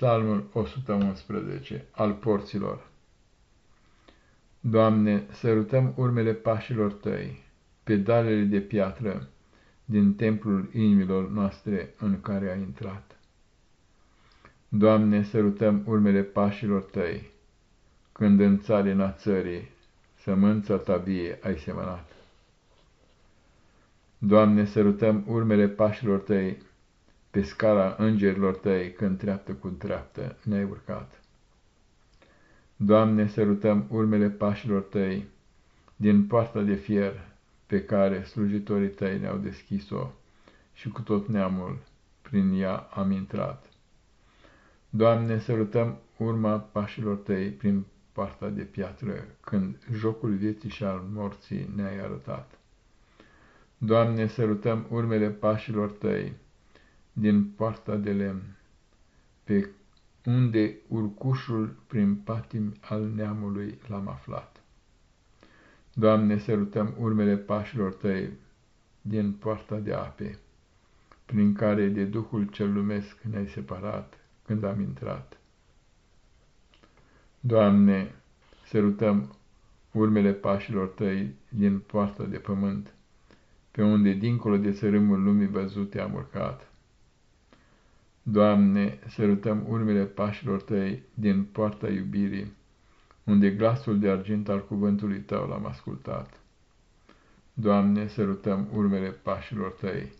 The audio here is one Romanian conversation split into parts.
Psalmul 111 al porților Doamne, sărutăm urmele pașilor Tăi, pedalele de piatră din templul inimilor noastre în care ai intrat. Doamne, sărutăm urmele pașilor Tăi, când în țarina țării sămânța Ta vie ai semănat. Doamne, sărutăm urmele pașilor Tăi, pe scara îngerilor tăi, când treaptă cu dreaptă ne-ai urcat. Doamne, sărutăm urmele pașilor tăi din poarta de fier pe care slujitorii tăi ne-au deschis-o și cu tot neamul prin ea am intrat. Doamne, sărutăm urma pașilor tăi prin poarta de piatră, când jocul vieții și al morții ne-ai arătat. Doamne, sărutăm urmele pașilor tăi, din poarta de lemn, pe unde urcușul prin patim al neamului l-am aflat. Doamne, sărutăm urmele pașilor Tăi din poarta de ape, prin care de Duhul cel lumesc ne-ai separat când am intrat. Doamne, sărutăm urmele pașilor Tăi din poarta de pământ, pe unde, dincolo de țărâmul lumii văzute, am urcat. Doamne, sărutăm urmele pașilor Tăi din poarta iubirii, unde glasul de argint al cuvântului Tău l-am ascultat. Doamne, sărutăm urmele pașilor Tăi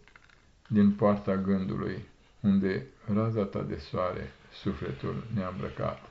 din poarta gândului, unde raza Ta de soare sufletul ne-a îmbrăcat.